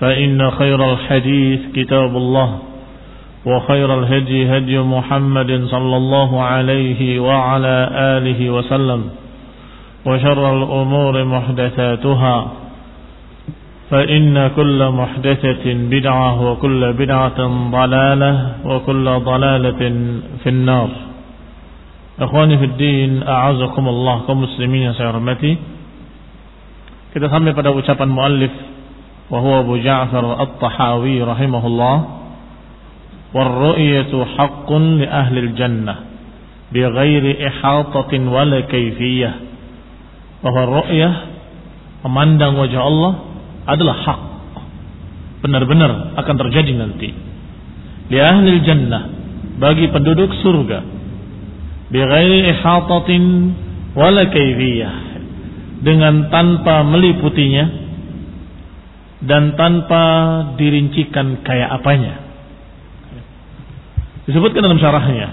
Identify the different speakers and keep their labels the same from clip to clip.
Speaker 1: فإن خير الحديث كتاب الله وخير الهدي هدي محمد صلى الله عليه وعلى آله وسلم وشر الأمور محدثاتها فإن كل محدثة بدعة وكل بدعة ضلالة وكل ضلالة في النار din, a'azakumullah kaum muslimin yang saya hormati. Kita sampai pada ucapan muallif huwa Abu Ja'far At-Tahawi rahimahullah. "War-ru'yatu haqqun li ahli al-jannah bighairi ihatatin wala kayfiyah." Bahwa ru'yah memandang wajah Allah adalah hak. Benar-benar akan terjadi nanti. Li ahli al-jannah bagi penduduk surga bighairi ihatatin wala kaifiyah dengan tanpa meliputinya dan tanpa dirincikan kayak apanya. Disebutkan dalam syarahnya.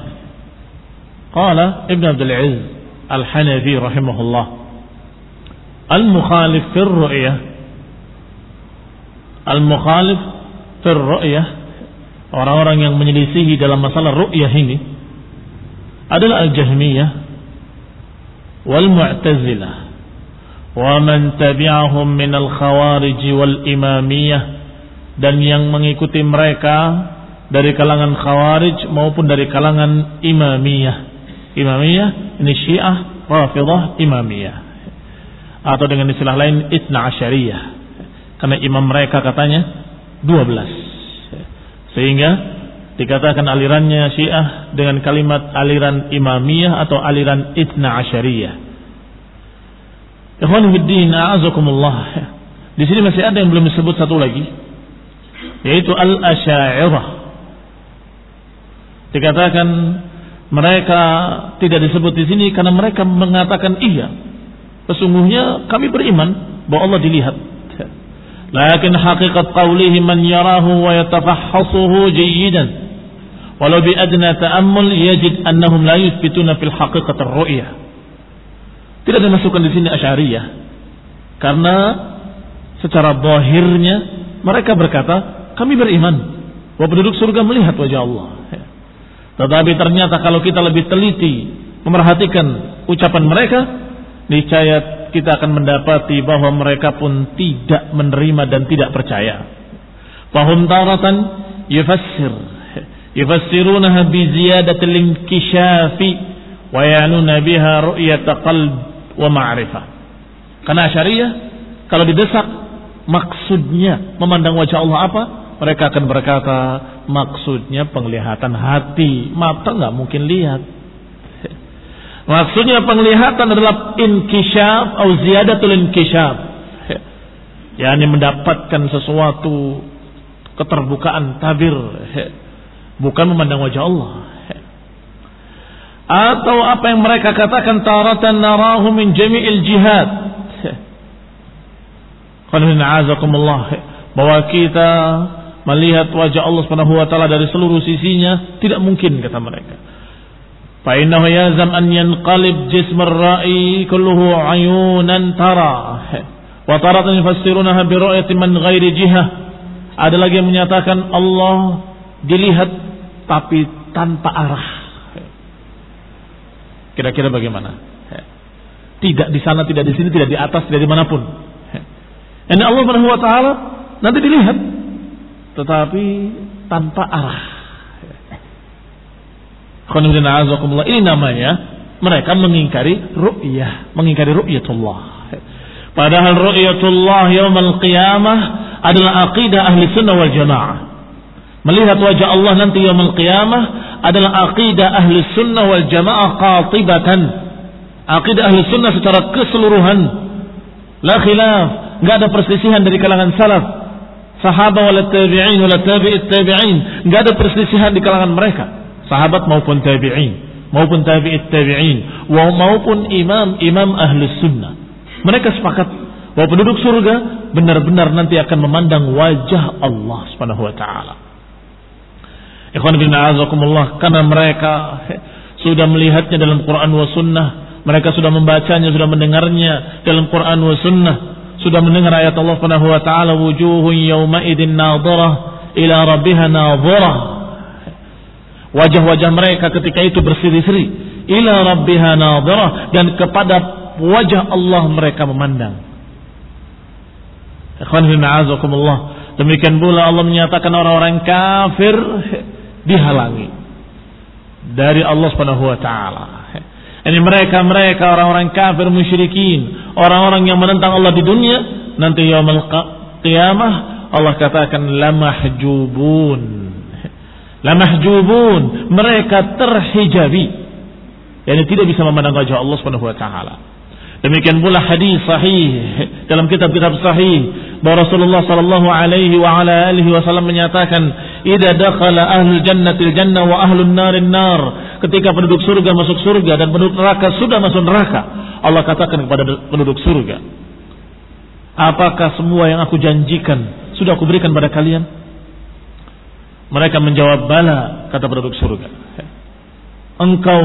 Speaker 1: Qala ibn abdul aziz al-hanafi rahimahullah al-mukhalif fi ru'yah. Al-mukhalif fi ru'yah orang-orang yang menyelisihi dalam masalah ru'yah ini adalah Al-Jahmiyah wal Mu'tazilah tabi'ahum min al-Khawarij wal Imamiyah dan yang mengikuti mereka dari kalangan Khawarij maupun dari kalangan Imamiyah. Imamiyah ini Syiah, Rafidah, Imamiyah. Atau dengan istilah lain Itna Asyariyah. Karena imam mereka katanya 12. Sehingga dikatakan alirannya Syiah dengan kalimat aliran Imamiyah atau aliran Itna Asyariyah. Ikhwan fiddin, a'azakumullah. Di sini masih ada yang belum disebut satu lagi, yaitu Al-Asy'ariyah. Dikatakan mereka tidak disebut di sini karena mereka mengatakan iya. Sesungguhnya kami beriman bahwa Allah dilihat. Lakin hakikat qawlihi man yarahu wa yatafahhasuhu jayyidan walau bi adna ta'ammul yajid annahum la yuthbituna fil haqiqat ar-ru'yah tidak dimasukkan di sini asyariyah. Karena secara zahirnya mereka berkata kami beriman bahwa penduduk surga melihat wajah Allah. Tetapi ternyata kalau kita lebih teliti memerhatikan ucapan mereka niscaya kita akan mendapati bahwa mereka pun tidak menerima dan tidak percaya. Fahum taratan yufassir yufassirunaha bi ziyadatil inkishafi wa yanuna biha ru'yat qalb wa ma'rifah. Karena syariah kalau didesak maksudnya memandang wajah Allah apa? Mereka akan berkata maksudnya penglihatan hati, mata nggak mungkin lihat. Maksudnya penglihatan adalah inkishaf atau ziyadatul inkishaf. yakni mendapatkan sesuatu keterbukaan tabir bukan memandang wajah Allah atau apa yang mereka katakan taratan narahu min jami'il jihad. Bahwa kita melihat wajah Allah Subhanahu wa taala dari seluruh sisinya tidak mungkin kata mereka. Fa innahu yazam an yanqalib jism ar-ra'i kulluhu ayunan tara. Wa taratan yufassirunaha bi man ghairi jihah. Ada lagi yang menyatakan Allah dilihat tapi tanpa arah Kira-kira bagaimana? Tidak di sana, tidak di sini, tidak di atas, tidak di mana pun. Ini Allah Subhanahu Wa Taala nanti dilihat, tetapi tanpa arah. Ini namanya mereka mengingkari ru'yah, mengingkari ru'yatullah. Padahal ru'yatullah yaumul qiyamah adalah aqidah ahli sunnah wal jamaah. Melihat wajah Allah nanti yaumul qiyamah adalah aqidah ahli sunnah wal jamaah qatibatan. Aqidah ahli sunnah secara keseluruhan. La khilaf. Nggak ada perselisihan dari kalangan salaf. Sahabat wal tabi'in wal tabi'it tabi'in. Nggak ada perselisihan di kalangan mereka. Sahabat maupun tabi'in. Maupun tabi'it tabi'in. Maupun imam-imam ahli sunnah. Mereka sepakat bahwa penduduk surga benar-benar nanti akan memandang wajah Allah subhanahu wa ta'ala. Ikhwan bin a'azakumullah karena mereka sudah melihatnya dalam Quran wa sunnah, mereka sudah membacanya, sudah mendengarnya dalam Quran wa sunnah, sudah mendengar ayat Allah Subhanahu wa taala wujuhun yawma idin nadhirah ila rabbiha nadhirah. Wajah-wajah mereka ketika itu berseri-seri ila rabbiha nadhirah dan kepada wajah Allah mereka memandang. Ikhwan bin a'azakumullah. Demikian pula Allah menyatakan orang-orang kafir dihalangi dari Allah Subhanahu wa taala. Ini mereka-mereka orang-orang kafir musyrikin, orang-orang yang menentang Allah di dunia, nanti yaumul qiyamah Allah katakan lamahjubun. Lamahjubun, mereka terhijabi. Yani tidak bisa memandang wajah Allah Subhanahu wa taala. Demikian pula hadis sahih dalam kitab-kitab sahih bahwa Rasulullah sallallahu alaihi wa ala alihi wasallam menyatakan, "Idza dakhala ahlul jannatil jannah wa ahlun narin nar." Ketika penduduk surga masuk surga dan penduduk neraka sudah masuk neraka, Allah katakan kepada penduduk surga, "Apakah semua yang aku janjikan sudah aku berikan pada kalian?" Mereka menjawab, "Bala," kata penduduk surga. Engkau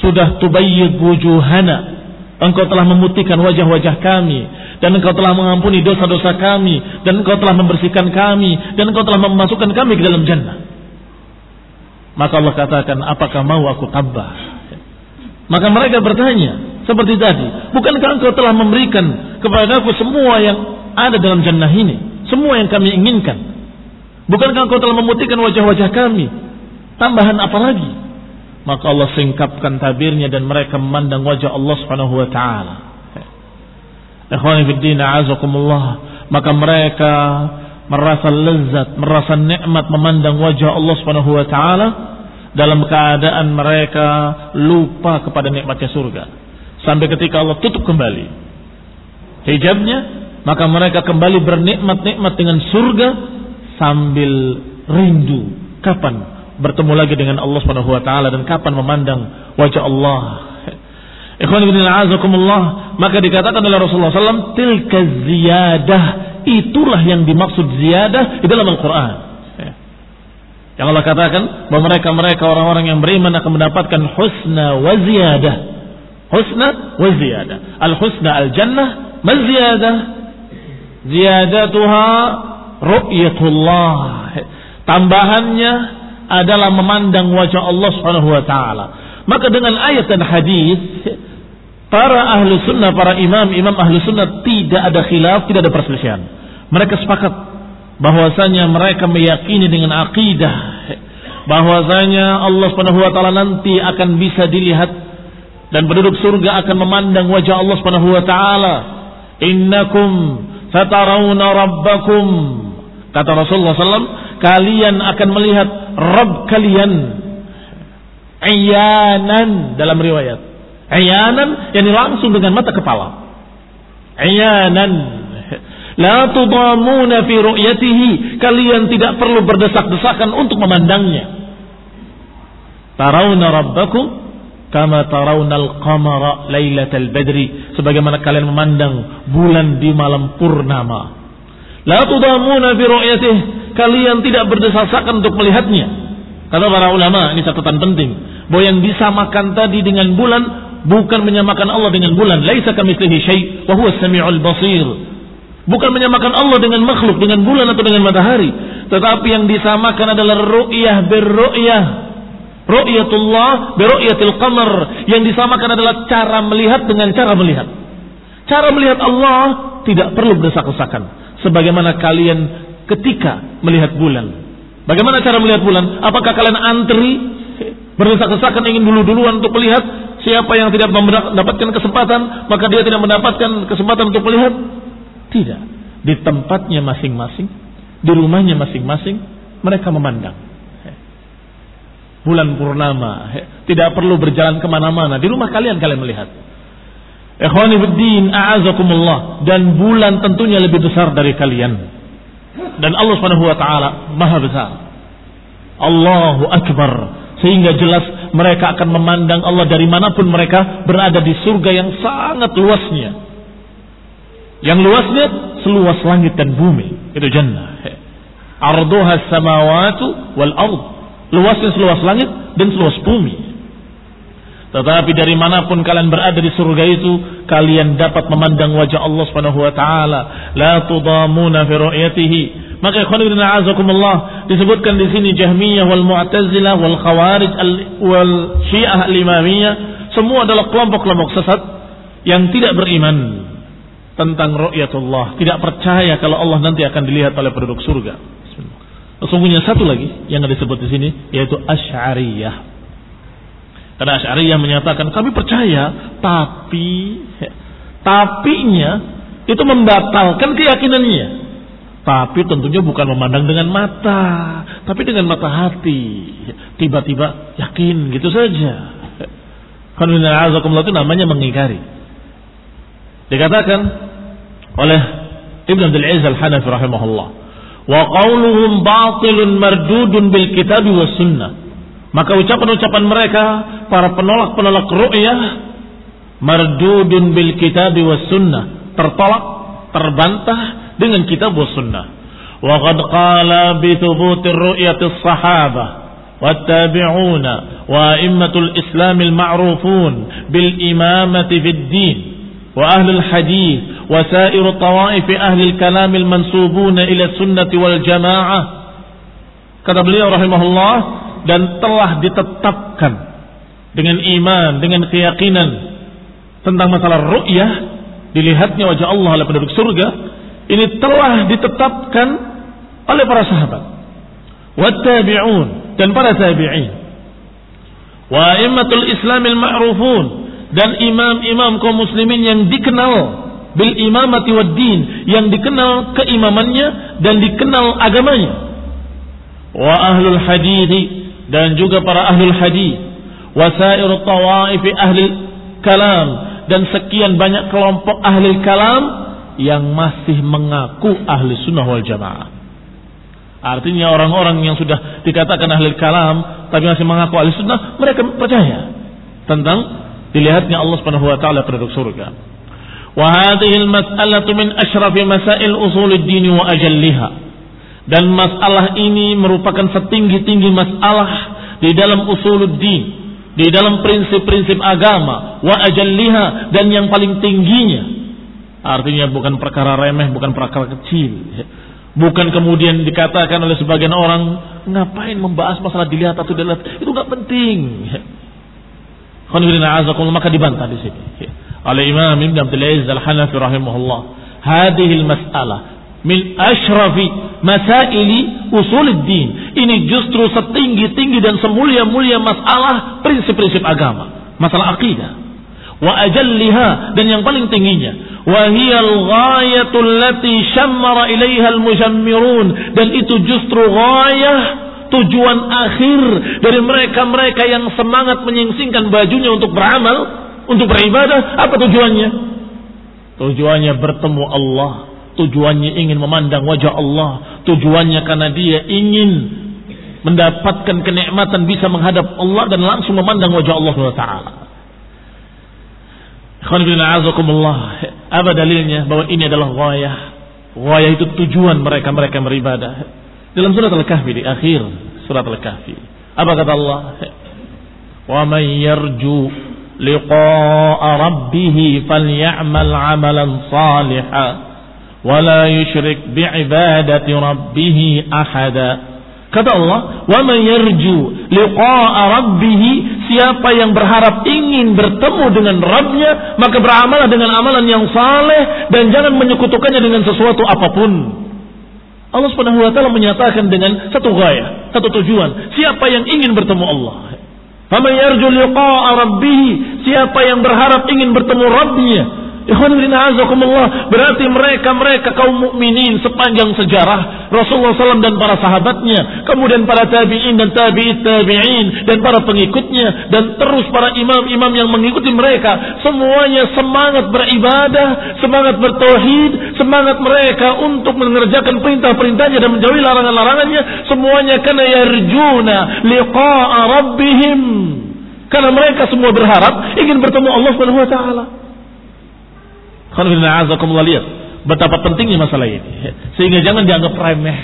Speaker 1: sudah tubayyid wujuhana Engkau telah memutihkan wajah-wajah kami dan engkau telah mengampuni dosa-dosa kami dan engkau telah membersihkan kami dan engkau telah memasukkan kami ke dalam jannah. Maka Allah katakan, apakah mau aku tambah? Maka mereka bertanya, seperti tadi, bukankah engkau telah memberikan kepada aku semua yang ada dalam jannah ini? Semua yang kami inginkan. Bukankah engkau telah memutihkan wajah-wajah kami? Tambahan apa lagi? maka Allah singkapkan tabirnya dan mereka memandang wajah Allah Subhanahu wa taala. Ikhwani fiddin azakumullah, maka mereka merasa lezat, merasa nikmat memandang wajah Allah Subhanahu wa taala dalam keadaan mereka lupa kepada nikmatnya surga. Sampai ketika Allah tutup kembali hijabnya, maka mereka kembali bernikmat-nikmat dengan surga sambil rindu kapan bertemu lagi dengan Allah Subhanahu wa taala dan kapan memandang wajah Allah. Ikhwan ibn a'azakumullah, maka dikatakan oleh Rasulullah SAW, tilka ziyadah, itulah yang dimaksud ziyadah di dalam Al-Quran. Ya. Yang Allah katakan bahwa mereka-mereka orang-orang yang beriman akan mendapatkan husna wa ziyadah. Husna wa ziyadah. Al-husna al-jannah, ma ziyadah? Ziyadatuha ru'yatullah. Tambahannya adalah memandang wajah Allah Subhanahu wa taala. Maka dengan ayat dan hadis para ahlu sunnah, para imam, imam ahlu sunnah tidak ada khilaf, tidak ada perselisihan. Mereka sepakat bahwasanya mereka meyakini dengan akidah bahwasanya Allah Subhanahu wa taala nanti akan bisa dilihat dan penduduk surga akan memandang wajah Allah Subhanahu wa taala. Innakum satarawna rabbakum kata Rasulullah SAW kalian akan melihat Rabb kalian ayanan dalam riwayat ayanan yang langsung dengan mata kepala ayanan La tudamuna fi ru'yatihi. Kalian tidak perlu berdesak-desakan untuk memandangnya. Tarawna rabbakum kama tarawnal qamara lailatal badri. Sebagaimana kalian memandang bulan di malam purnama. La tudamuna fi ru'yatihi. Kalian tidak berdesak-desakan untuk melihatnya. Kata para ulama, ini catatan penting. Bahwa yang disamakan tadi dengan bulan bukan menyamakan Allah dengan bulan. Laisa kamitslihi syai' wa huwa samiul basir. Bukan menyamakan Allah dengan makhluk, dengan bulan atau dengan matahari. Tetapi yang disamakan adalah ru'yah birru'yah. Ru'yatullah birru'yatil qamar. Yang disamakan adalah cara melihat dengan cara melihat. Cara melihat Allah tidak perlu berdesak-desakan. Sebagaimana kalian ketika melihat bulan. Bagaimana cara melihat bulan? Apakah kalian antri berdesak-desakan ingin dulu-duluan untuk melihat siapa yang tidak mendapatkan kesempatan maka dia tidak mendapatkan kesempatan untuk melihat? Tidak. Di tempatnya masing-masing, di rumahnya masing-masing, mereka memandang. Bulan purnama, tidak perlu berjalan ke mana-mana. Di rumah kalian kalian melihat. Dan bulan tentunya lebih besar dari kalian dan Allah Subhanahu wa taala maha besar. Allahu akbar sehingga jelas mereka akan memandang Allah dari mana pun mereka berada di surga yang sangat luasnya. Yang luasnya seluas langit dan bumi. Itu jannah. Arduha samawatu wal ard. Luasnya seluas langit dan seluas bumi. Tetapi dari mana pun kalian berada di surga itu, kalian dapat memandang wajah Allah Subhanahu wa taala. La tudamuna fi ru'yatihi. Maka ikhwan fillah azakumullah disebutkan di sini Jahmiyah wal Mu'tazilah wal Khawarij wal Syiah al-Imamiyah semua adalah kelompok-kelompok sesat yang tidak beriman tentang ru'yatullah, tidak percaya kalau Allah nanti akan dilihat oleh penduduk surga. Sesungguhnya satu lagi yang disebut di sini yaitu Asy'ariyah. Karena Asy'ariyah menyatakan kami percaya, tapi tapinya itu membatalkan keyakinannya. Tapi tentunya bukan memandang dengan mata, tapi dengan mata hati. Tiba-tiba yakin gitu saja. Karena itu namanya mengingkari. Dikatakan oleh Ibn Abdul Aziz Al-Hanafi rahimahullah. Wa qawluhum batilun mardudun bil kitabi was sunnah. Maka ucapan-ucapan mereka para penolak-penolak ru'yah mardudun bil kitab was sunnah, tertolak, terbantah dengan kitab was sunnah. Wa qad qala bi thubutir ru'yati sahabah والتابعون وأئمة الإسلام المعروفون بالإمامة في الدين وأهل الحديث وسائر طوائف أهل الكلام المنسوبون إلى السنة والجماعة kata beliau rahimahullah dan telah ditetapkan dengan iman, dengan keyakinan tentang masalah ru'yah, dilihatnya wajah Allah oleh penduduk surga, ini telah ditetapkan oleh para sahabat. Wattabi'un dan para tabi'in. Wa immatul islamil ma'rufun dan imam-imam kaum muslimin yang dikenal bil imamati wad din yang dikenal keimamannya dan dikenal agamanya wa ahlul hadithi dan juga para ahlul hadis wasair tawaif ahli kalam dan sekian banyak kelompok ahli kalam yang masih mengaku ahli sunnah wal jamaah. Artinya orang-orang yang sudah dikatakan ahli kalam tapi masih mengaku ahli sunnah mereka percaya tentang dilihatnya Allah subhanahu wa ta'ala penduduk surga. Wa hadhihi al-mas'alatu min ashrafi masail usul ad-din wa ajalliha dan masalah ini merupakan setinggi-tinggi masalah di dalam usuluddin, di dalam prinsip-prinsip agama, wa ajalliha dan yang paling tingginya. Artinya bukan perkara remeh, bukan perkara kecil. Bukan kemudian dikatakan oleh sebagian orang, ngapain membahas masalah dilihat atau dilihat, itu nggak penting. maka dibantah di sini. Oleh Imam Ibn Abdul Aziz Al-Hanafi rahimahullah. Hadihil mas'alah min ashrafi masaili usuluddin. Ini justru setinggi-tinggi dan semulia-mulia masalah prinsip-prinsip agama, masalah akidah. Wa ajalliha dan yang paling tingginya wa hiyal ghayatul lati syammara ilaiha al-mushammirun dan itu justru ghayah tujuan akhir dari mereka-mereka yang semangat menyingsingkan bajunya untuk beramal, untuk beribadah, apa tujuannya? Tujuannya bertemu Allah tujuannya ingin memandang wajah Allah, tujuannya karena dia ingin mendapatkan kenikmatan bisa menghadap Allah dan langsung memandang wajah Allah SWT. Apa dalilnya bahwa ini adalah ghayah? Ghayah itu tujuan mereka-mereka beribadah. Dalam surat Al-Kahfi di akhir surat Al-Kahfi. Apa kata Allah? Wa man yarju liqa'a rabbih falyamal 'amalan salihan la yusyrik bi'ibadati rabbih ahada. Kata Allah, "Wa man yarju liqa'a rabbih" siapa yang berharap ingin bertemu dengan Rabbnya, maka beramalah dengan amalan yang saleh dan jangan menyekutukannya dengan sesuatu apa pun. Allah Subhanahu wa taala menyatakan dengan satu gaya, satu tujuan, siapa yang ingin bertemu Allah. Faman yarju liqa'a rabbih, siapa yang berharap ingin bertemu Rabbnya, Berarti mereka-mereka kaum mukminin sepanjang sejarah Rasulullah SAW dan para sahabatnya, kemudian para tabi'in dan tabi'it tabi'in dan para pengikutnya dan terus para imam-imam yang mengikuti mereka, semuanya semangat beribadah, semangat bertauhid, semangat mereka untuk mengerjakan perintah-perintahnya dan menjauhi larangan-larangannya, semuanya karena yarjuna liqa'a rabbihim. Karena mereka semua berharap ingin bertemu Allah Subhanahu wa taala. Lihat betapa pentingnya masalah ini. Sehingga jangan dianggap remeh.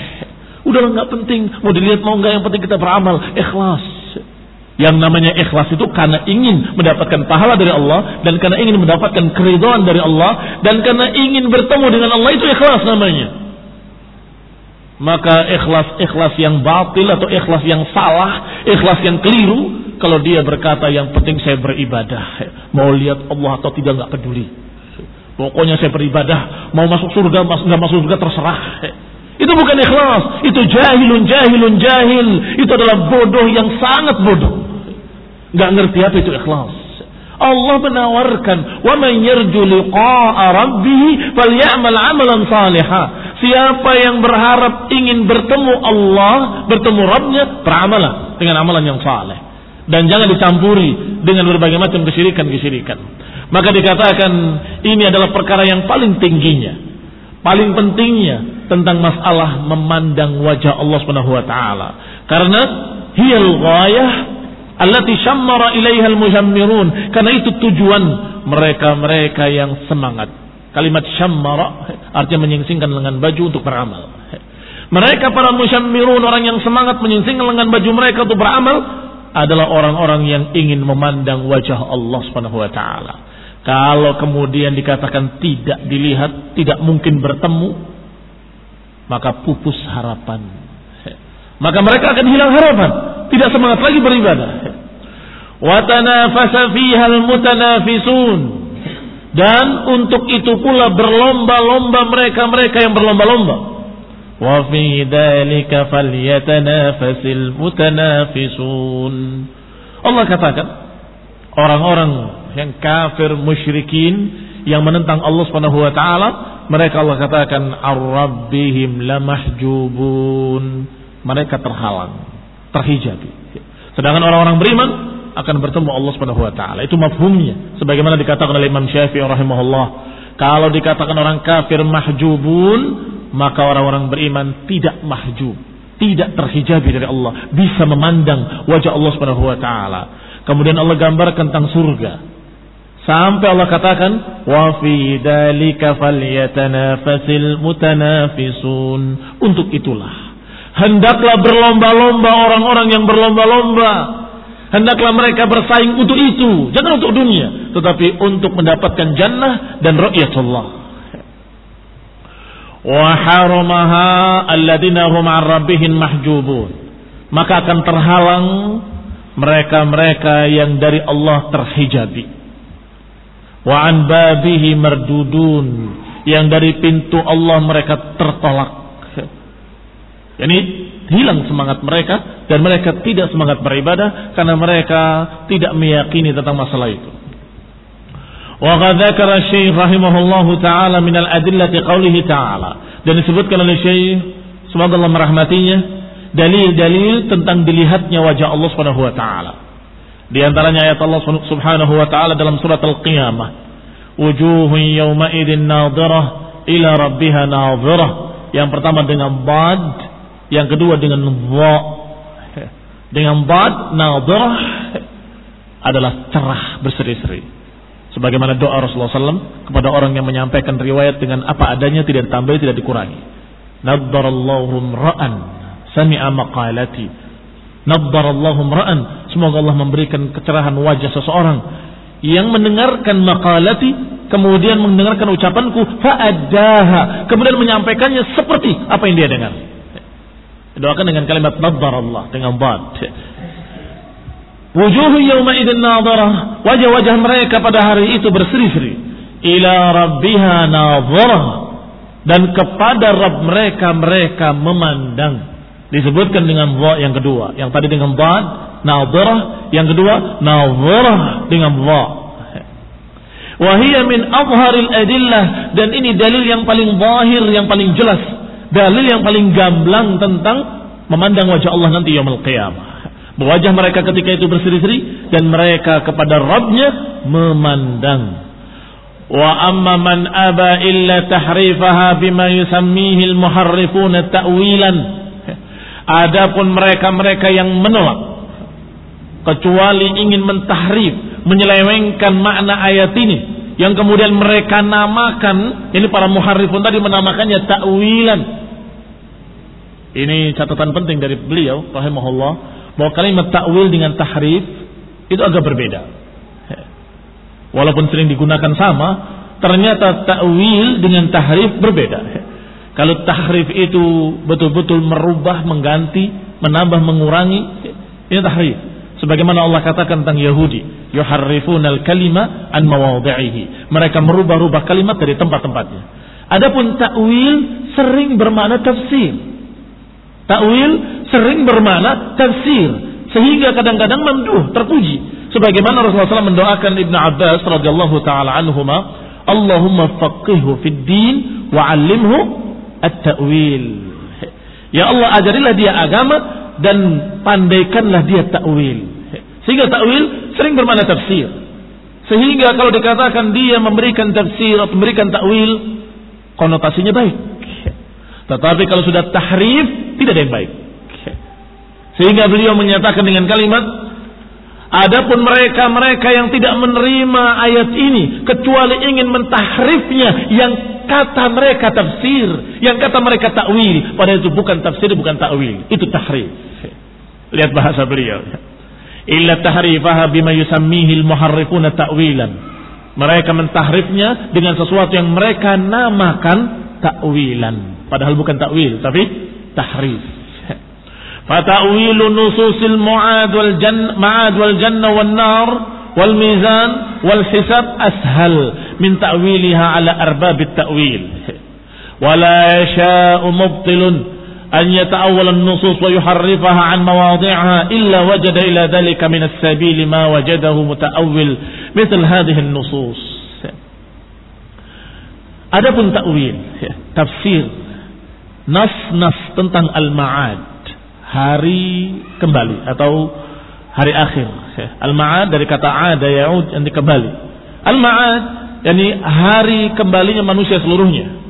Speaker 1: Udah nggak penting, mau dilihat mau nggak yang penting kita beramal, ikhlas. Yang namanya ikhlas itu karena ingin mendapatkan pahala dari Allah dan karena ingin mendapatkan keridhaan dari Allah dan karena ingin bertemu dengan Allah itu ikhlas namanya. Maka ikhlas-ikhlas yang batil atau ikhlas yang salah, ikhlas yang keliru, kalau dia berkata yang penting saya beribadah, mau lihat Allah atau tidak nggak peduli. Pokoknya saya beribadah, mau masuk surga, nggak masuk surga terserah. Itu bukan ikhlas, itu jahilun jahilun jahil. Itu adalah bodoh yang sangat bodoh. Gak ngerti apa itu ikhlas. Allah menawarkan, "Wa man yarju liqa'a rabbih falyamal 'amalan salihah." Siapa yang berharap ingin bertemu Allah, bertemu Rabbnya, beramalah dengan amalan yang saleh. Dan jangan dicampuri dengan berbagai macam kesyirikan-kesyirikan. Maka dikatakan ini adalah perkara yang paling tingginya, paling pentingnya tentang masalah memandang wajah Allah Subhanahu wa taala. Karena hiyal ghayah allati syammara ilaiha al-mushammirun. Karena itu tujuan mereka-mereka yang semangat. Kalimat syammara artinya menyingsingkan lengan baju untuk beramal. Mereka para musyammirun orang yang semangat menyingsingkan lengan baju mereka untuk beramal adalah orang-orang yang ingin memandang wajah Allah Subhanahu wa taala. Kalau kemudian dikatakan tidak dilihat, tidak mungkin bertemu, maka pupus harapan. Maka mereka akan hilang harapan, tidak semangat lagi beribadah. Watanafasa fihal mutanafisun. Dan untuk itu pula berlomba-lomba mereka-mereka yang berlomba-lomba. Fi dzalika falyatanafasil mutanafisun. Allah katakan orang-orang yang kafir musyrikin yang menentang Allah Subhanahu wa taala, mereka Allah katakan ar-rabbihim lamahjubun. Mereka terhalang, terhijabi. Sedangkan orang-orang beriman akan bertemu Allah Subhanahu wa taala. Itu mafhumnya. Sebagaimana dikatakan oleh Imam Syafi'i rahimahullah, kalau dikatakan orang kafir mahjubun, maka orang-orang beriman tidak mahjub, tidak terhijabi dari Allah, bisa memandang wajah Allah Subhanahu wa taala. Kemudian Allah gambarkan tentang surga. Sampai Allah katakan wa fi dzalika falyatanafasil mutanafisun. Untuk itulah hendaklah berlomba-lomba orang-orang yang berlomba-lomba. Hendaklah mereka bersaing untuk itu, jangan untuk dunia, tetapi untuk mendapatkan jannah dan ru'yatullah. Wa haramaha alladziina. Maka akan terhalang mereka-mereka yang dari Allah terhijabi. Wa an babihi yang dari pintu Allah mereka tertolak. Yani hilang semangat mereka dan mereka tidak semangat beribadah karena mereka tidak meyakini tentang masalah itu wa dzakara syekh rahimahullahu taala min al-adillati qaulihi taala dan disebutkan oleh syekh semoga Allah merahmatinya dalil-dalil tentang dilihatnya wajah Allah Subhanahu wa taala di antaranya ayat Allah Subhanahu wa taala dalam surat Al-Qiyamah. Wujuhun yawma idzin nadhirah ila rabbiha nadhirah. Yang pertama dengan bad, yang kedua dengan dha. Dengan bad nadhirah adalah cerah berseri-seri. Sebagaimana doa Rasulullah SAW kepada orang yang menyampaikan riwayat dengan apa adanya tidak ditambah tidak dikurangi. Naddarallahu ra'an sami'a maqalati. Naddarallahu ra'an. Semoga Allah memberikan kecerahan wajah seseorang yang mendengarkan maqalati kemudian mendengarkan ucapanku fa'addaha kemudian menyampaikannya seperti apa yang dia dengar. Doakan dengan kalimat Allah dengan bad. Wujuhu yawma idin nadharah. Wajah-wajah mereka pada hari itu berseri-seri. Ila rabbiha nadharah. Dan kepada Rabb mereka mereka memandang. Disebutkan dengan dha yang kedua. Yang tadi dengan bad, nadharah. Yang kedua, nadharah dengan dha. Wahia min azharil adillah. Dan ini dalil yang paling zahir, yang paling jelas. Dalil yang paling gamblang tentang memandang wajah Allah nanti yaumul qiyamah. Wajah mereka ketika itu berseri-seri dan mereka kepada Rabbnya memandang. Wa amma man aba illa tahrifaha bima yusammihi al-muharrifuna ta'wilan. Adapun mereka-mereka yang menolak kecuali ingin mentahrif, menyelewengkan makna ayat ini yang kemudian mereka namakan, ini para muharrifun tadi menamakannya ta'wilan. Ini catatan penting dari beliau rahimahullah bahwa kalimat takwil dengan tahrif itu agak berbeda. Walaupun sering digunakan sama, ternyata takwil dengan tahrif berbeda. Kalau tahrif itu betul-betul merubah, mengganti, menambah, mengurangi, ini tahrif. Sebagaimana Allah katakan tentang Yahudi, yuharrifuna al-kalima an mawadhi'ihi. Mereka merubah-rubah kalimat dari tempat-tempatnya. Adapun takwil sering bermakna tafsir. Takwil sering bermakna tafsir sehingga kadang-kadang memduh terpuji. Sebagaimana Rasulullah SAW mendoakan Ibnu Abbas radhiyallahu taala anhuma Allahumma faqihhu fid din wa 'allimhu at-ta'wil. Ya Allah ajarilah dia agama dan pandaikanlah dia takwil sehingga takwil sering bermakna tafsir. Sehingga kalau dikatakan dia memberikan tafsir atau memberikan takwil konotasinya baik. Tetapi kalau sudah tahrif, tidak ada yang baik. Sehingga beliau menyatakan dengan kalimat, Adapun mereka-mereka yang tidak menerima ayat ini kecuali ingin mentahrifnya yang kata mereka tafsir, yang kata mereka takwil, padahal itu bukan tafsir, bukan takwil, itu tahrif. Lihat bahasa beliau. Illa tahrifaha bima yusammihi al-muharrifuna ta'wilan. Mereka mentahrifnya dengan sesuatu yang mereka namakan takwilan. Padahal bukan takwil, tapi tahrif. Fata'wilu nususil mu'ad wal jann ma'ad wal jannah wan nar wal mizan wal hisab ashal min ta'wiliha ala arbab at-ta'wil. ولا يشاء مبطل أن يتأول النصوص ويحرفها عن مواضعها إلا وجد إلى ذلك من السبيل ما وجده متأول مثل هذه النصوص Adapun takwil, tafsir nas-nas tentang al-ma'ad, hari kembali atau hari akhir. Al-ma'ad dari kata ada yaud yang dikembali. Al-ma'ad yakni hari kembalinya manusia seluruhnya.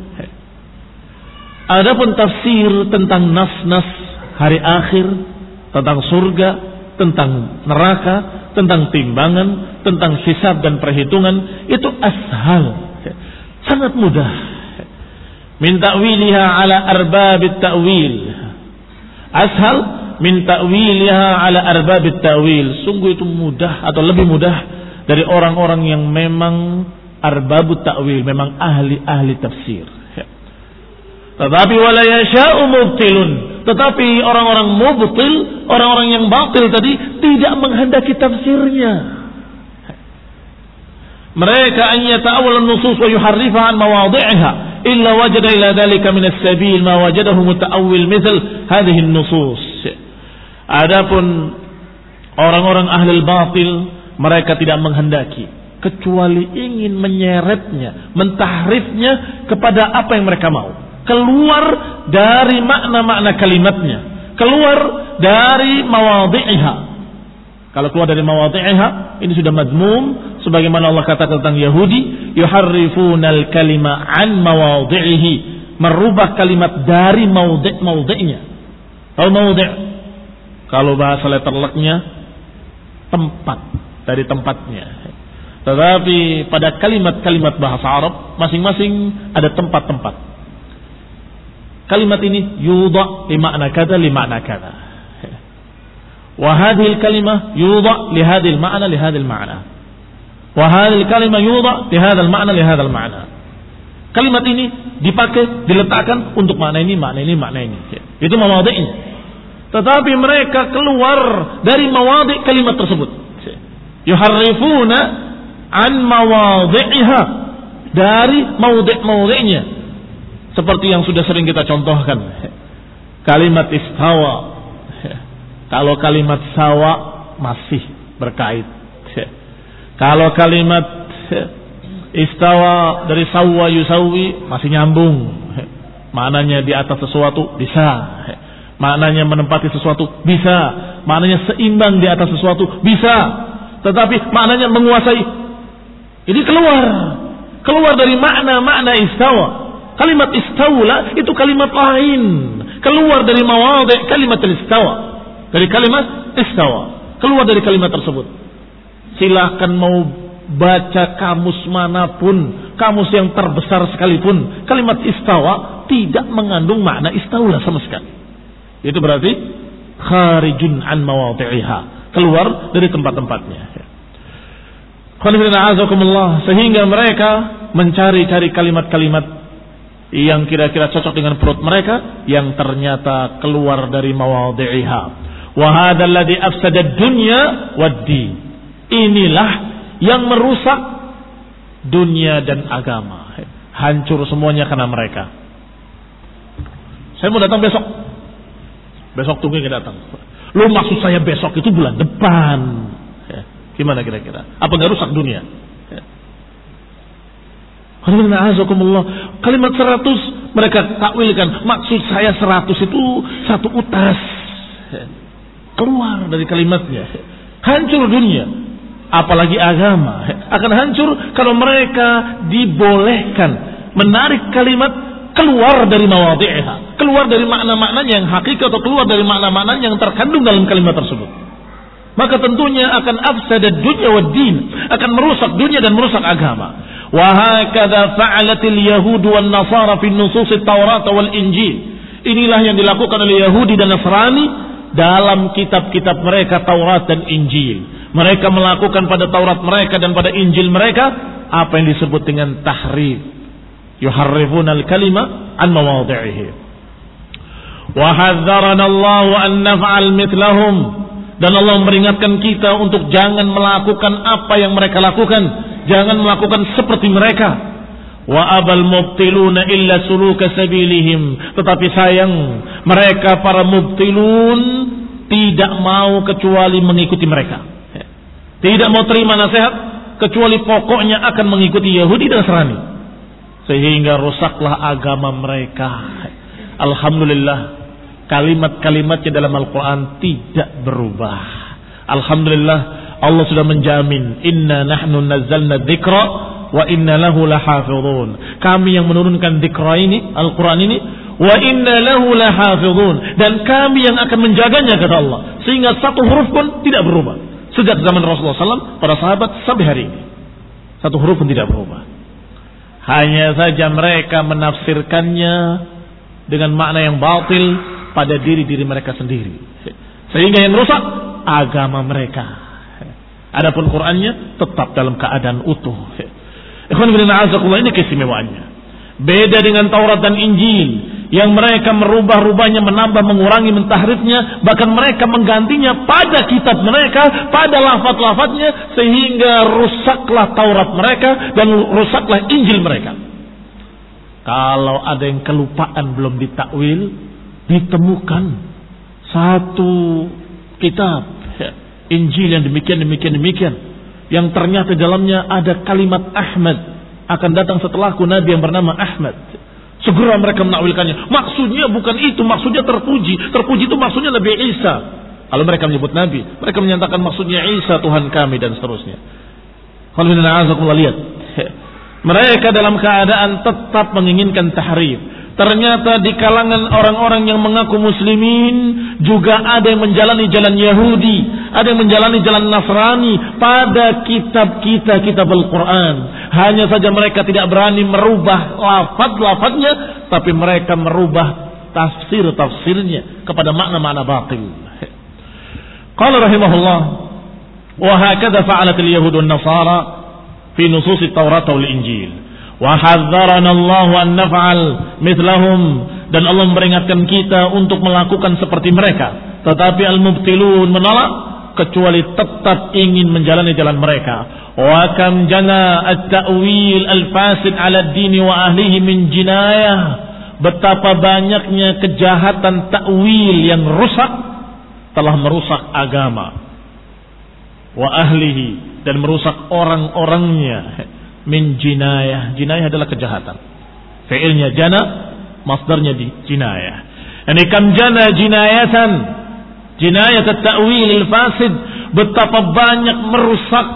Speaker 1: Adapun tafsir tentang nas-nas hari akhir, tentang surga, tentang neraka, tentang timbangan, tentang hisab dan perhitungan itu ashal. Sangat mudah min ta'wiliha ala arbabit ta'wil. Ashal min ta'wiliha ala arbabit ta'wil. Sungguh itu mudah atau lebih mudah dari orang-orang yang memang arbabut ta'wil memang ahli-ahli tafsir. Tetapi wala yasha'u mubtilun. Tetapi orang-orang mubtil orang-orang yang batil tadi tidak menghendaki tafsirnya. Mereka an yata'awwal an-nusus wa yuharrifaha an illa wajada ila dhalika min as-sabil ma wajadahu muta'awwil mithl hadhihi an-nusus. Adapun orang-orang ahli batil mereka tidak menghendaki kecuali ingin menyeretnya, mentahrifnya kepada apa yang mereka mau. Keluar dari makna-makna kalimatnya, keluar dari mawadhi'iha. Kalau keluar dari mawadhi'iha, ini sudah madmum sebagaimana Allah katakan tentang Yahudi, yuharrifunal kalima an mawadhi'ihi, merubah kalimat dari maudhi' maudhi'nya. Tahu maudhi' kalau bahasa letterleknya tempat dari tempatnya. Tetapi pada kalimat-kalimat bahasa Arab masing-masing ada tempat-tempat. Kalimat ini yudha li makna kada li makna kada. وهذه الكلمة يوضع لهذه المعنى لهذا المعنى وهذه الكلمة يوضع لهذا المعنى لهذا المعنى Kalimat ini dipakai, diletakkan untuk makna ini, makna ini, makna ini. Itu mawadhi'nya. Tetapi mereka keluar dari mawadhi' kalimat tersebut. Yuharrifuna an mawadhi'iha. Dari mawadhi'-mawadhi'nya. Seperti yang sudah sering kita contohkan. Kalimat istawa kalau kalimat sawa masih berkait. Kalau kalimat istawa dari sawa yusawi masih nyambung. Maknanya di atas sesuatu bisa. Maknanya menempati sesuatu bisa. Maknanya seimbang di atas sesuatu bisa. Tetapi maknanya menguasai. Ini keluar. Keluar dari makna-makna istawa. Kalimat istawla itu kalimat lain. Keluar dari mawadhi kalimat istawa dari kalimat istawa. Keluar dari kalimat tersebut. Silahkan mau baca kamus mana pun, kamus yang terbesar sekalipun, kalimat istawa tidak mengandung makna istaulah sama sekali. Itu berarti kharijun an mawadhi'iha, keluar dari tempat-tempatnya. Sehingga mereka mencari-cari kalimat-kalimat yang kira-kira cocok dengan perut mereka yang ternyata keluar dari mawadhi'iha Wa alladhi afsada dunya wad-din. Inilah yang merusak dunia dan agama. Hancur semuanya karena mereka. Saya mau datang besok. Besok tunggu yang datang. Lu maksud saya besok itu bulan depan. Gimana kira-kira? Apa nggak rusak dunia? Kalimat seratus mereka takwilkan. Maksud saya seratus itu satu utas. Keluar dari kalimatnya. Hancur dunia. Apalagi agama. Akan hancur kalau mereka dibolehkan menarik kalimat keluar dari mawadhi'iha. Keluar dari makna-maknanya yang hakikat atau keluar dari makna-makna yang terkandung dalam kalimat tersebut. Maka tentunya akan afsada dunia wa din. Akan merusak dunia dan merusak agama. Wahakada fa'alatil yahudu wan nasara fi nusus taurat wal injil. Inilah yang dilakukan oleh Yahudi dan Nasrani dalam kitab-kitab mereka Taurat dan Injil. Mereka melakukan pada Taurat mereka dan pada Injil mereka apa yang disebut dengan tahrif. Yuharrifuna al-kalima an mawadhi'ihi. Wa hadzarana Allah an naf'al mithlahum dan Allah memperingatkan kita untuk jangan melakukan apa yang mereka lakukan, jangan melakukan seperti mereka wa abal mubtiluna illa suluka sabilihim. Tetapi sayang mereka para mubtilun tidak mau kecuali mengikuti mereka. Tidak mau terima nasihat kecuali pokoknya akan mengikuti Yahudi dan Nasrani. Sehingga rusaklah agama mereka. Alhamdulillah kalimat-kalimatnya dalam Al-Quran tidak berubah. Alhamdulillah Allah sudah menjamin inna nahnu nazzalna dzikra wa inna lahu lahafizun. Kami yang menurunkan dikra ini, Al-Quran ini, wa inna lahu lahafizun. Dan kami yang akan menjaganya kata Allah. Sehingga satu huruf pun tidak berubah. Sejak zaman Rasulullah SAW, para sahabat sampai hari ini. Satu huruf pun tidak berubah. Hanya saja mereka menafsirkannya dengan makna yang batil pada diri-diri mereka sendiri. Sehingga yang rusak agama mereka. Adapun Qur'annya tetap dalam keadaan utuh. Ini keistimewaannya. Beda dengan Taurat dan Injil yang mereka merubah-rubahnya, menambah, mengurangi, mentahrifnya, bahkan mereka menggantinya pada kitab mereka, pada lafaz-lafaznya sehingga rusaklah Taurat mereka dan rusaklah Injil mereka. Kalau ada yang kelupaan belum ditakwil, ditemukan satu kitab ya, Injil yang demikian demikian demikian yang ternyata dalamnya ada kalimat Ahmad akan datang setelahku Nabi yang bernama Ahmad. Segera mereka menakwilkannya. Maksudnya bukan itu, maksudnya terpuji. Terpuji itu maksudnya lebih Isa. Kalau mereka menyebut Nabi, mereka menyatakan maksudnya Isa Tuhan kami dan seterusnya. Lihat, mereka dalam keadaan tetap menginginkan tahrif. Ternyata di kalangan orang-orang yang mengaku muslimin juga ada yang menjalani jalan Yahudi, ada yang menjalani jalan Nasrani pada kitab kita kitab Al-Quran. Hanya saja mereka tidak berani merubah lafaz-lafaznya, tapi mereka merubah tafsir-tafsirnya kepada makna-makna batil. Qala rahimahullah, wa hakadha fa'alat al-yahud nasara fi nusus at-Taurat wal Injil. Wahadzarana Allah an naf'al mithlahum dan Allah memperingatkan kita untuk melakukan seperti mereka. Tetapi al-mubtilun menolak kecuali tetap ingin menjalani jalan mereka. Wa kam jana at-ta'wil al-fasid 'ala ad-din wa ahlihi min jinayah. Betapa banyaknya kejahatan takwil yang rusak telah merusak agama wa ahlihi dan merusak orang-orangnya min jinayah. Jinayah adalah kejahatan. Fi'ilnya jana, masdarnya di jinayah. Ini kam jana jinayatan. Jinayat at-ta'wil fasid betapa banyak merusak,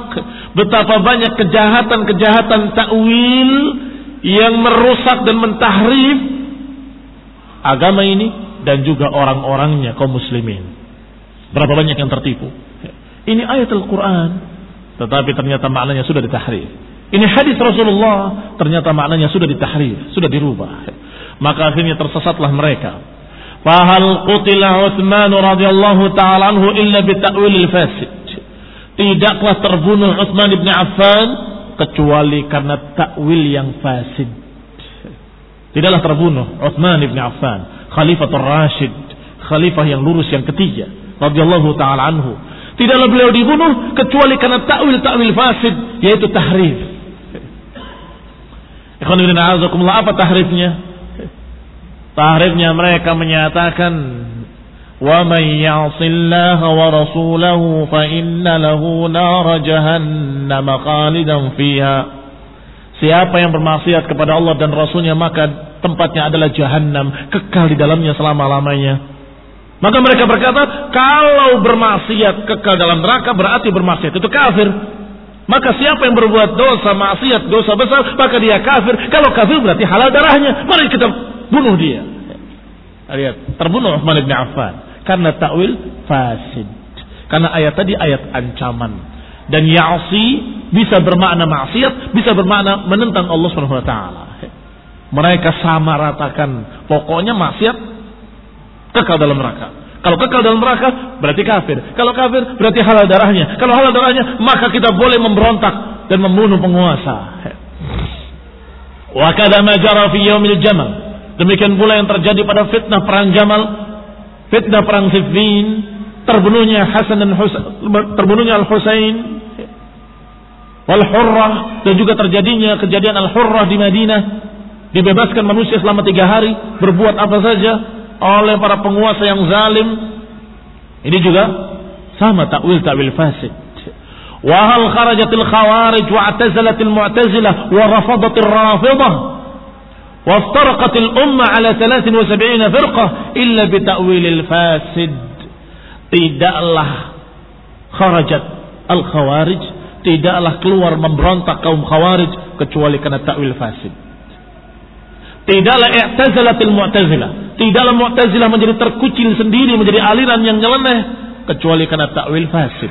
Speaker 1: betapa banyak kejahatan-kejahatan takwil yang merusak dan mentahrif agama ini dan juga orang-orangnya kaum muslimin. Berapa banyak yang tertipu? Ini ayat Al-Quran, tetapi ternyata maknanya sudah ditahrif. Ini hadis Rasulullah ternyata maknanya sudah ditahrif, sudah dirubah. Maka akhirnya tersesatlah mereka. Fahal qutila Utsman radhiyallahu taala anhu illa bita'wil fasid. Tidaklah terbunuh Utsman bin Affan kecuali karena takwil yang fasid. Tidaklah terbunuh Utsman bin Affan, Khalifatul Rashid, khalifah yang lurus yang ketiga radhiyallahu taala anhu. Tidaklah beliau dibunuh kecuali karena takwil-takwil fasid yaitu tahrif. Ikhwan apa tahrifnya? Tahrifnya mereka menyatakan wa man ya'sillaha wa rasulahu fa inna lahu nar jahannam khalidan fiha. Siapa yang bermaksiat kepada Allah dan Rasulnya maka tempatnya adalah jahanam, kekal di dalamnya selama-lamanya. Maka mereka berkata, kalau bermaksiat kekal dalam neraka berarti bermaksiat itu kafir. Maka siapa yang berbuat dosa maksiat, dosa besar, maka dia kafir. Kalau kafir berarti halal darahnya. Mari kita bunuh dia. Lihat, terbunuh Uthman bin Affan karena takwil fasid. Karena ayat tadi ayat ancaman. Dan ya'si bisa bermakna maksiat, bisa bermakna menentang Allah Subhanahu wa taala. Mereka sama ratakan. Pokoknya maksiat kekal dalam neraka. Kalau kekal dalam neraka berarti kafir. Kalau kafir berarti halal darahnya. Kalau halal darahnya maka kita boleh memberontak dan membunuh penguasa. Wa kada ma jara fi yaumil jamal. Demikian pula yang terjadi pada fitnah perang Jamal, fitnah perang Siffin, terbunuhnya Hasan dan Husain, terbunuhnya Al Husain, wal Hurrah dan juga terjadinya kejadian Al Hurrah di Madinah, dibebaskan manusia selama tiga hari berbuat apa saja oleh para penguasa yang zalim. Ini juga sama takwil takwil fasid. Wahal kharajatil khawarij wa atazalatil mu'tazilah wa rafadatil rafidah وافترقت الأمة على 73 فرقة إلا بتأويل الفاسد tidaklah kharajat al khawarij tidaklah keluar memberontak kaum khawarij kecuali karena takwil fasid Tidaklah i'tazalatil mu'tazilah. Tidaklah mu'tazilah menjadi terkucil sendiri, menjadi aliran yang nyeleneh. Kecuali karena takwil fasid.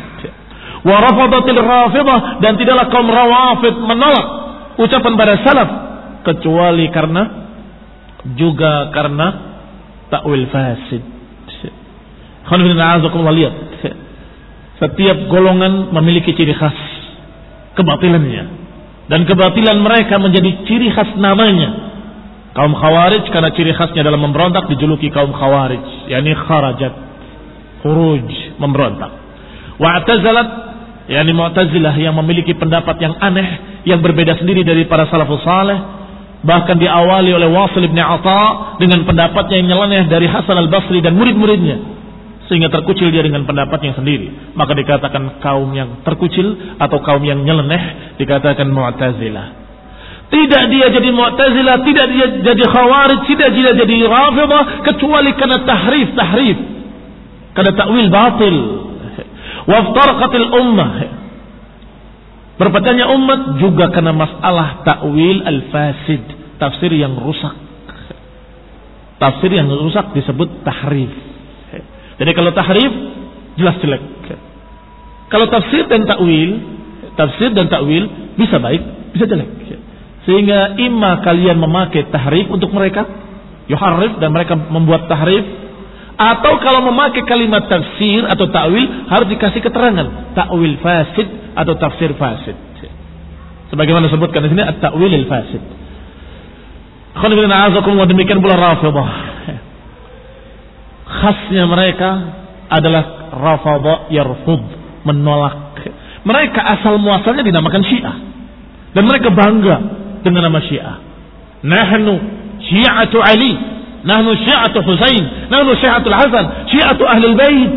Speaker 1: Wa rafadatil rafidah. Dan tidaklah kaum rawafid menolak ucapan pada salaf. Kecuali karena, juga karena takwil fasid. lihat. Setiap golongan memiliki ciri khas kebatilannya. Dan kebatilan mereka menjadi ciri khas namanya Kaum Khawarij karena ciri khasnya dalam memberontak dijuluki kaum Khawarij, yakni kharajat, khuruj, memberontak. Wa'tazalat yakni Mu'tazilah yang memiliki pendapat yang aneh, yang berbeda sendiri dari para salafus saleh, bahkan diawali oleh Wasil bin Atha dengan pendapatnya yang nyeleneh dari Hasan al-Basri dan murid-muridnya sehingga terkucil dia dengan pendapat yang sendiri maka dikatakan kaum yang terkucil atau kaum yang nyeleneh dikatakan Mu'tazilah tidak dia jadi Mu'tazilah, tidak dia jadi Khawarij, tidak dia jadi Rafidah kecuali karena tahrif, tahrif. Karena takwil batil. Waftarqatil ummah. Berpecahnya umat juga karena masalah takwil al-fasid. Tafsir yang rusak. Tafsir yang rusak disebut tahrif. Jadi kalau tahrif jelas jelek. Kalau tafsir dan takwil, tafsir dan takwil bisa baik, bisa jelek. Sehingga imma kalian memakai tahrif untuk mereka, yuharrif dan mereka membuat tahrif atau kalau memakai kalimat tafsir atau takwil harus dikasih keterangan takwil fasid atau tafsir fasid. Sebagaimana disebutkan di sini at-takwil fasid. Khonibina demikian pula Rafidah. Khasnya mereka adalah Rafidah yarfud, menolak. Mereka asal muasalnya dinamakan Syiah. Dan mereka bangga dengan nama Syiah. Nahnu Syiatu Ali, nahnu Syiatu Husain, nahnu Syiatul Hasan, Syiatu Ahlul Bait.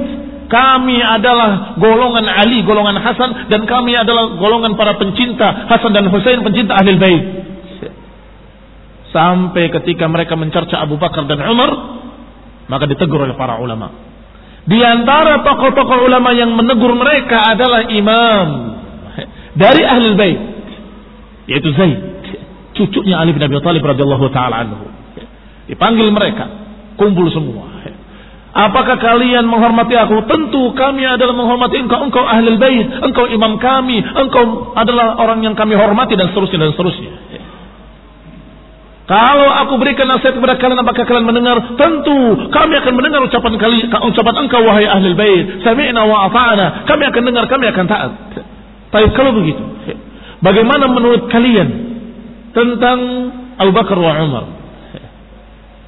Speaker 1: Kami adalah golongan Ali, golongan Hasan dan kami adalah golongan para pencinta Hasan dan Husain, pencinta Ahlul Bait. Sampai ketika mereka mencerca Abu Bakar dan Umar, maka ditegur oleh para ulama. Di antara tokoh-tokoh ulama yang menegur mereka adalah imam dari Ahlul Bait, yaitu Zaid, cucunya Ali bin Abi Thalib radhiyallahu taala anhu. Dipanggil mereka, kumpul semua. Apakah kalian menghormati aku? Tentu kami adalah menghormati engkau, engkau ahlul bait, engkau imam kami, engkau adalah orang yang kami hormati dan seterusnya dan seterusnya. Kalau aku berikan nasihat kepada kalian apakah kalian mendengar? Tentu kami akan mendengar ucapan kali ucapan engkau wahai ahli bait. Sami'na wa ata'na. Kami akan dengar, kami akan taat. Tapi kalau begitu, bagaimana menurut kalian tentang Abu Bakar wa Umar?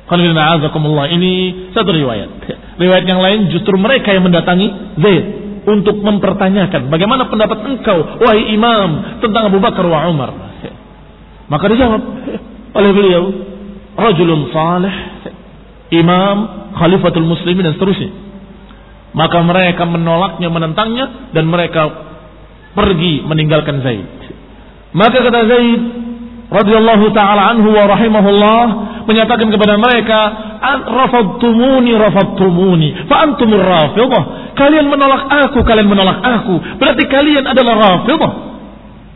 Speaker 1: Ini satu riwayat. Riwayat yang lain justru mereka yang mendatangi Zaid untuk mempertanyakan bagaimana pendapat engkau wahai imam tentang Abu Bakar wa Umar. Maka dijawab, oleh beliau rajulun salih imam khalifatul muslimin dan seterusnya maka mereka menolaknya menentangnya dan mereka pergi meninggalkan Zaid maka kata Zaid radhiyallahu taala anhu wa rahimahullah menyatakan kepada mereka rafadtumuni rafadtumuni fa antumur rafidah kalian menolak aku kalian menolak aku berarti kalian adalah rafidah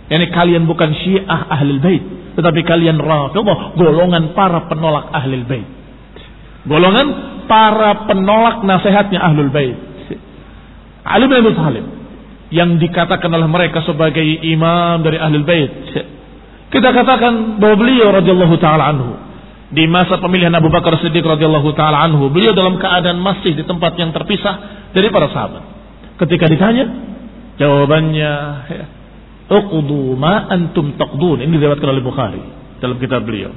Speaker 1: yani kalian bukan syiah ahlul bait tetapi kalian Rafidah golongan para penolak Ahlul Bait. Golongan para penolak nasihatnya Ahlul Bait. Ali bin Abi Thalib yang dikatakan oleh mereka sebagai imam dari Ahlul Bait. Kita katakan bahwa beliau radhiyallahu taala anhu di masa pemilihan Abu Bakar Siddiq radhiyallahu taala anhu, beliau dalam keadaan masih di tempat yang terpisah dari para sahabat. Ketika ditanya, jawabannya ya, Uqdu ma antum taqdun. Ini diriwayatkan oleh Bukhari dalam kitab beliau.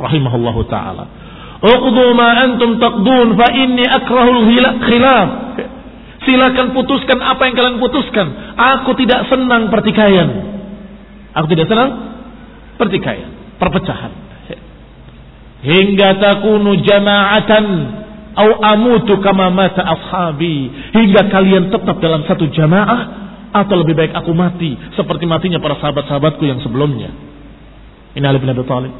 Speaker 1: Rahimahullahu taala. Uqdu ma antum taqdun fa inni akrahul khilaf. Silakan putuskan apa yang kalian putuskan. Aku tidak senang pertikaian. Aku tidak senang pertikaian, perpecahan. Hingga takunu jama'atan au amutu kama mata ashabi. Hingga kalian tetap dalam satu jamaah atau lebih baik aku mati seperti matinya para sahabat-sahabatku yang sebelumnya. Ini Ali bin Abi Thalib.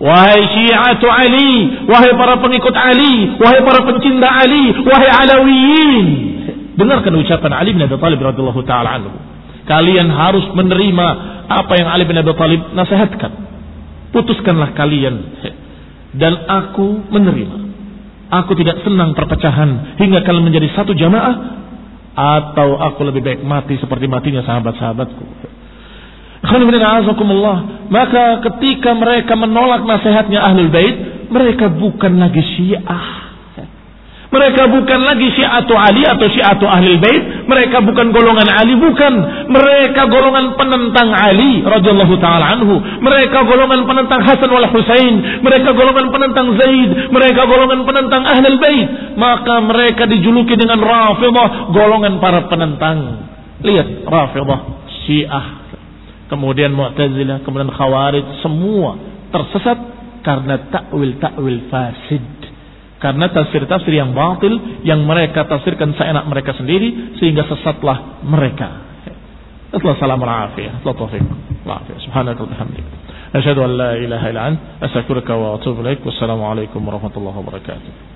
Speaker 1: Wahai syiatu Ali, wahai para pengikut Ali, wahai para pencinta Ali, wahai alawiyin. Dengarkan ucapan Ali bin Abi Thalib radhiyallahu taala anhu. Kalian harus menerima apa yang Ali bin Abi Thalib nasihatkan. Putuskanlah kalian dan aku menerima. Aku tidak senang perpecahan hingga kalian menjadi satu jamaah atau aku lebih baik mati seperti matinya sahabat-sahabatku. Maka ketika mereka menolak nasihatnya Ahlul Bait, mereka bukan lagi Syiah. Mereka bukan lagi syiatu Ali atau syiatu ahli bait. Mereka bukan golongan Ali, bukan. Mereka golongan penentang Ali radhiyallahu taala anhu. Mereka golongan penentang Hasan wal Husain. Mereka golongan penentang Zaid. Mereka golongan penentang ahli bait. Maka mereka dijuluki dengan Rafidah, golongan para penentang. Lihat Rafidah, Syiah, kemudian Mu'tazilah, kemudian Khawarij, semua tersesat karena takwil-takwil fasid karena tafsir-tafsir yang batil yang mereka tafsirkan seenak mereka sendiri sehingga sesatlah mereka. Allah salam afiyah. Allah taufiq. Afiyah. Subhanaka wa bihamdika. Asyhadu an la ilaha illa anta astaghfiruka wa atubu ilaik. Wassalamu alaikum warahmatullahi wabarakatuh.